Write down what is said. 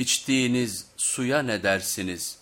İçtiğiniz suya ne dersiniz?